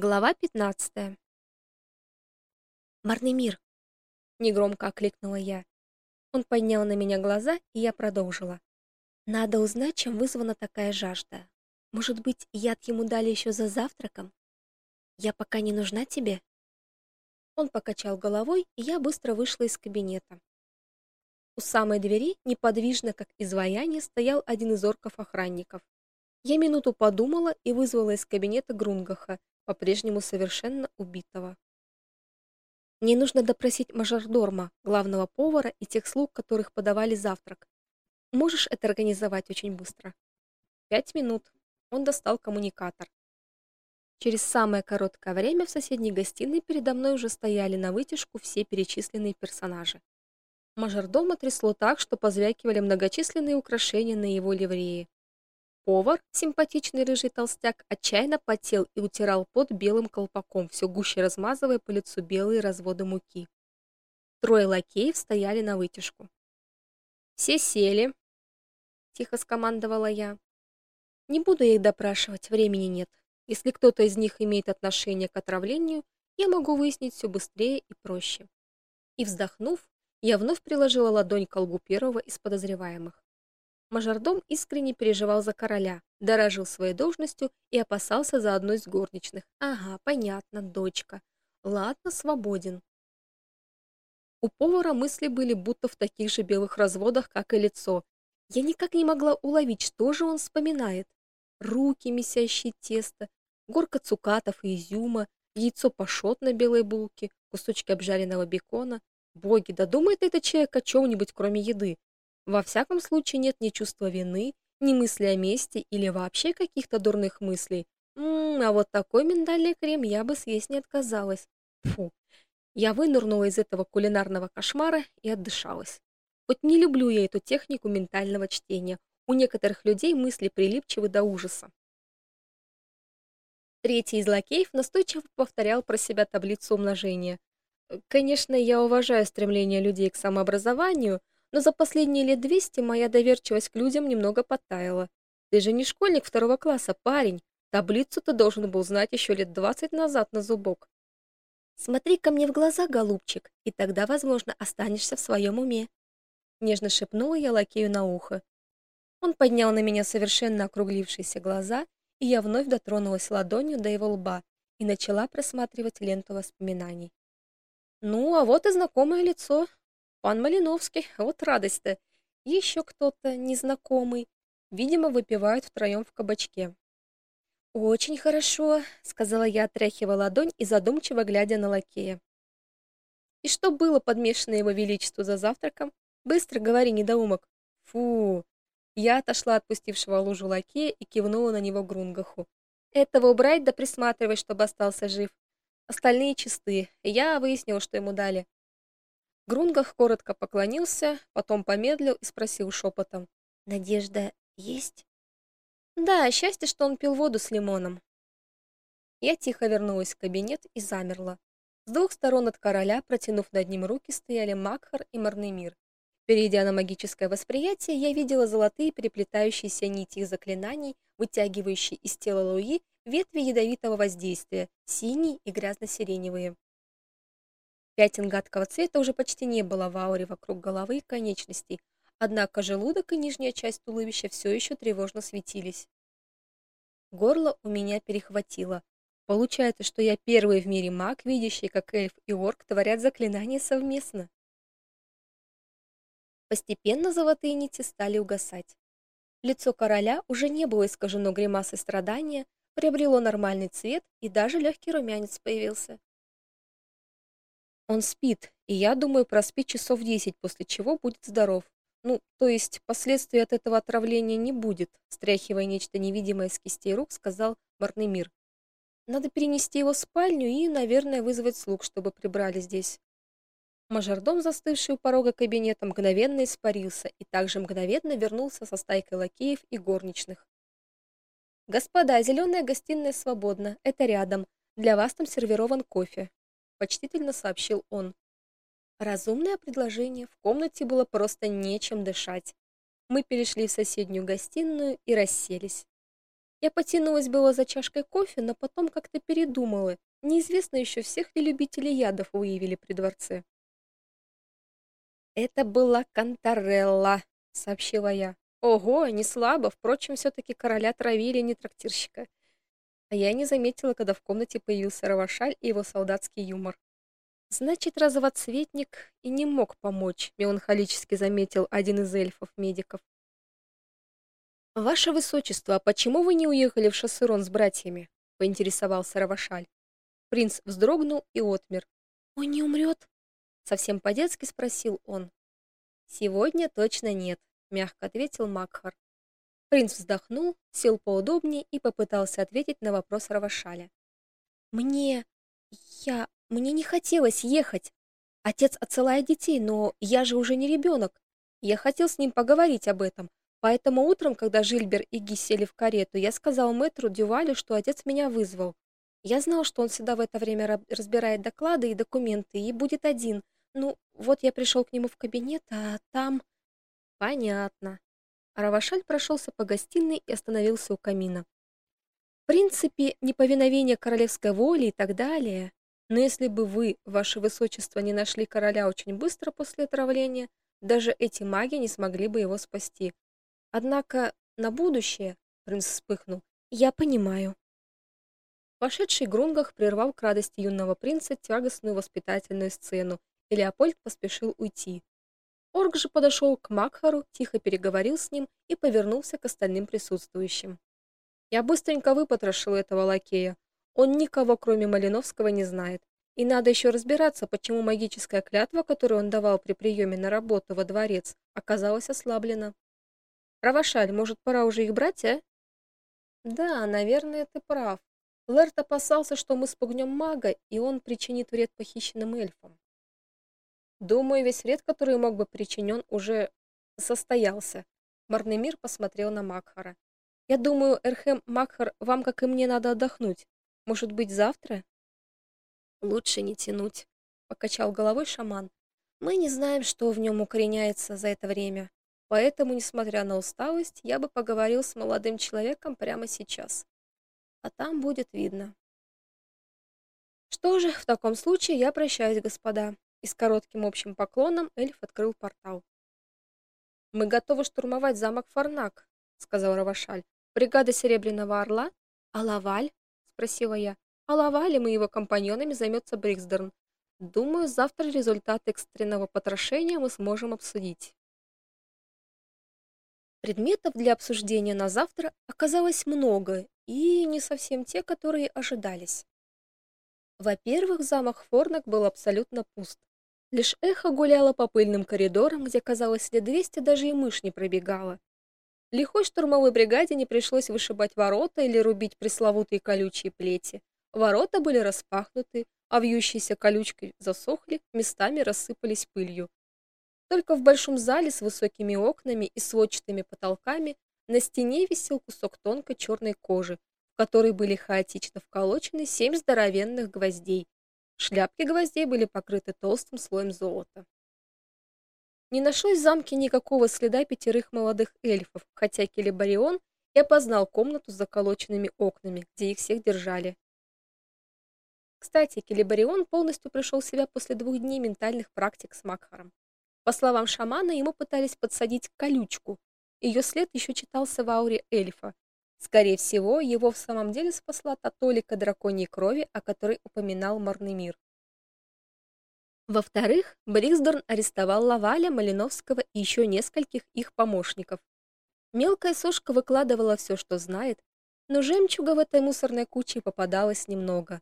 Глава 15. Марный мир, негромко окликнула я. Он поднял на меня глаза, и я продолжила. Надо узнать, чем вызвана такая жажда. Может быть, яд ему дали еще за завтраком? Я пока не нужна тебе. Он покачал головой, и я быстро вышла из кабинета. У самой двери, неподвижно как изваяние, стоял один из орков-охранников. Я минуту подумала и вызвала из кабинета Грунгаха, по-прежнему совершенно убитого. Мне нужно допросить мажордорма, главного повара и тех слуг, которых подавали завтрак. Можешь это организовать очень быстро? Пять минут. Он достал коммуникатор. Через самое короткое время в соседней гостиной передо мной уже стояли на вытяжку все перечисленные персонажи. Мажордома трясло так, что позвякивали многочисленные украшения на его ливрее. Повар, симпатичный рыжий толстяк, отчаянно потел и утирал пот белым колпаком, все гуще размазывая по лицу белые разводы муки. Трое лакеев стояли на вытяжку. Все сели, тихо скомандовала я. Не буду их допрашивать, времени нет. Если кто-то из них имеет отношение к отравлению, я могу выяснить все быстрее и проще. И вздохнув, я вновь приложила ладонь к колбу первого из подозреваемых. Мажордом искренне переживал за короля, дорожил своей должностью и опасался за одну из горничных. Ага, понятно, дочка. Ладно, свободен. У повара мысли были будто в таких же белых разводах, как и лицо. Я никак не могла уловить, что же он вспоминает. Руки, месящие тесто, горка цукатов и изюма, яйцо пашот на белой булке, кусочки обжаренного бекона. Боги, да думает этот человек о чем нибудь кроме еды. Во всяком случае нет ни чувства вины, ни мысли о мести или вообще каких-то дурных мыслей. М а вот такой миндальный крем я бы съесть не отказалась. Фу. Я вынырнула из этого кулинарного кошмара и отдышалась. Хоть не люблю я эту технику ментального чтения. У некоторых людей мысли прилипчивы до ужаса. Третий из лакеев настойчиво повторял про себя таблицу умножения. Конечно, я уважаю стремление людей к самообразованию, но за последние лет двести моя доверчивость к людям немного подтаяла. Ты же не школьник второго класса, парень. Таблицу ты должен был знать еще лет двадцать назад на зубок. Смотри ко мне в глаза, голубчик, и тогда, возможно, останешься в своем уме. Нежно шепнула я лакею на ухо. Он поднял на меня совершенно округлившиеся глаза, и я вновь дотронулась ладонью до его лба и начала просматривать ленту воспоминаний. Ну, а вот и знакомое лицо, Пан Малиновский, вот радость-то. Еще кто-то незнакомый. Видимо, выпивают втроем в кабачке. Очень хорошо, сказала я, отряхивая ладонь и задумчиво глядя на лакея. И что было подмешано его величеству за завтраком? Быстро говори, недоумок. Фу. Я отошла от пустившего лужу лакея и кивнула на него Грунгаху. Этого убрать да присматривай, чтобы остался жив. Остальные чисты. Я выяснил, что ему дали. Грунгах коротко поклонился, потом помедлил и спросил шепотом: "Надежда есть?" "Да, счастье, что он пил воду с лимоном". Я тихо вернулась в кабинет и замерла. С двух сторон от короля, протянув над ним руки, стояли Макхар и Марнемир. Перейдя на магическое восприятие, я видела золотые переплетающиеся нити заклинаний, вытягивающие из тела Луи ветви ядовитого воздействия, синие и грязно-сиреневые. Пятен гадкого цвета уже почти не было в ауре вокруг головы и конечностей, однако желудок и нижняя часть туловища все еще тревожно светились. Горло у меня перехватило. Получается, что я первый в мире маг, видящий, как эльф и орк творят заклинания совместно. Постепенно золотые нити стали угасать. Лицо короля уже не было искажено гримасой страдания, приобрело нормальный цвет, и даже легкий румянец появился. Он спит, и я думаю, проспит часов 10, после чего будет здоров. Ну, то есть последствий от этого отравления не будет, стряхивая нечто невидимое с кистей рук, сказал Марнемир. Надо перенести его в спальню и, наверное, вызвать слуг, чтобы прибрали здесь. Мажордом, застывший у порога кабинета, мгновенно испарился и также мгновенно вернулся со стайкой лакеев и горничных. Господа, зеленая гостиная свободна, это рядом. Для вас там сервирован кофе почтительно сообщил он. Разумное предложение. В комнате было просто нечем дышать. Мы перешли в соседнюю гостиную и расселись. Я потянулась было за чашкой кофе, но потом как-то передумала. Неизвестно еще, всех ли любителей ядов выявили при дворце. Это была Кантарелла, сообщила я. Ого, не слабо, впрочем, все таки короля травили, не трактирщика. А я не заметила, когда в комнате появился Равашаль и его солдатский юмор. Значит, развоцветник и не мог помочь, меланхолически заметил один из эльфов-медиков. Ваше высочество, а почему вы не уехали в Шассерон с братьями? поинтересовался Равашаль. Принц вздрогнул и отмер. Он не умрет?» совсем по-детски спросил он. Сегодня точно нет, мягко ответил Макхар. Принц вздохнул, сел поудобнее и попытался ответить на вопрос Равашаля. Мне я мне не хотелось ехать. Отец отсылает детей, но я же уже не ребенок. Я хотел с ним поговорить об этом, Поэтому утром, когда Жильбер и Ги сели в карету, я сказал мэтру Дювалю, что отец меня вызвал. Я знал, что он всегда в это время разбирает доклады и документы и будет один. Ну, вот я пришел к нему в кабинет, а там понятно. Равашаль прошелся по гостиной и остановился у камина. В принципе, неповиновение королевской воли и так далее. Но если бы вы, ваше высочество, не нашли короля очень быстро после отравления, даже эти маги не смогли бы его спасти. Однако на будущее, принц вспыхнул. Я понимаю. Вошедший Грунгах прервал к радости юного принца тягостную воспитательную сцену, и Леопольд поспешил уйти. Орк же подошел к Макхару, тихо переговорил с ним и повернулся к остальным присутствующим. Я быстренько выпотрошил этого лакея. Он никого, кроме Малиновского, не знает. И надо еще разбираться, почему магическая клятва, которую он давал при приеме на работу во дворец, оказалась ослаблена. Равашаль, может, пора уже их брать, а? Да, наверное, ты прав. Лэрт опасался, что мы спугнем мага, и он причинит вред похищенным эльфам. Думаю, весь вред, который мог бы причинен, уже состоялся. Марнемир посмотрел на Макхара. Я думаю, Эрхем Макхар, вам, как и мне, надо отдохнуть. Может быть, завтра? Лучше не тянуть, покачал головой шаман. Мы не знаем, что в нем укореняется за это время. Поэтому, несмотря на усталость, я бы поговорил с молодым человеком прямо сейчас. А там будет видно. Что же, в таком случае я прощаюсь, господа. И с коротким общим поклоном эльф открыл портал. Мы готовы штурмовать замок Фарнак, сказал Равашаль. Бригада Серебряного Орла, а Лаваль? спросила я. А Лавалем и его компаньонами займется Бриксдерн. Думаю, завтра результат экстренного потрошения мы сможем обсудить. Предметов для обсуждения на завтра оказалось много, и не совсем те, которые ожидались. Во-первых, замок Форнак был абсолютно пуст. Лишь эхо гуляло по пыльным коридорам, где, казалось, лет двести даже и мышь не пробегала. Лихой штурмовой бригаде не пришлось вышибать ворота или рубить пресловутые колючие плети. Ворота были распахнуты, а вьющиеся колючки засохли, местами рассыпались пылью. Только в большом зале с высокими окнами и сводчатыми потолками на стене висел кусок тонкой черной кожи, в которой были хаотично вколочены семь здоровенных гвоздей. Шляпки гвоздей были покрыты толстым слоем золота. Не нашлось в замке никакого следа пятерых молодых эльфов, хотя Келебарион и опознал комнату с заколоченными окнами, где их всех держали. Кстати, Келебарион полностью пришел в себя после двух дней ментальных практик с Макхаром. По словам шамана, ему пытались подсадить колючку. Ее след еще читался в ауре эльфа. Скорее всего, его в самом деле спасла та толика драконьей крови, о которой упоминал Марнемир. Во-вторых, Бриксдорн арестовал Лаваля, Малиновского и еще нескольких их помощников. Мелкая сошка выкладывала все, что знает, но жемчуга в этой мусорной куче попадалось немного.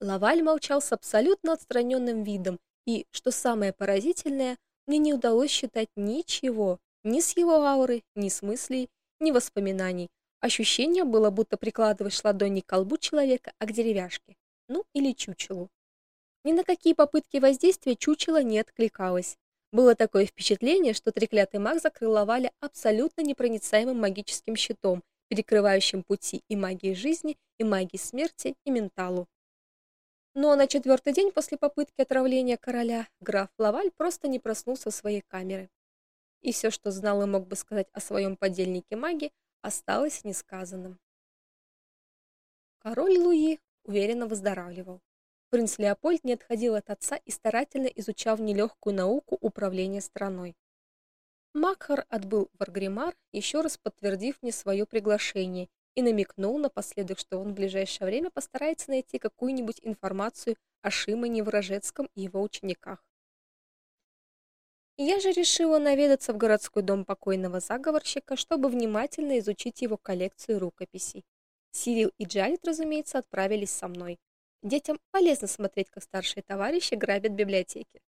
Лаваль молчал с абсолютно отстраненным видом, и, что самое поразительное, мне не удалось считать ничего, ни с его ауры, ни с мыслей, ни воспоминаний. Ощущение было, будто прикладываешь ладони к колбу человека, а к деревяшке, ну или чучелу. Ни на какие попытки воздействия чучело не откликалось. Было такое впечатление, что треклятый маг закрыл Лаваля абсолютно непроницаемым магическим щитом, перекрывающим пути и магии жизни, и магии смерти, и менталу. Но на четвертый день после попытки отравления короля граф Лаваль просто не проснулся в своей камере. И все, что знал и мог бы сказать о своем подельнике маги, осталось несказанным. Король Луи уверенно выздоравливал. Принц Леопольд не отходил от отца и старательно изучал нелегкую науку управления страной. Макхар отбыл в Аргримар, еще раз подтвердив мне свое приглашение и намекнул напоследок, что он в ближайшее время постарается найти какую-нибудь информацию о Шимоне Вражецком и его учениках. Я же решила наведаться в городской дом покойного заговорщика, чтобы внимательно изучить его коллекцию рукописей. Сирил и Джалит, разумеется, отправились со мной. Детям полезно смотреть, как старшие товарищи грабят библиотеки.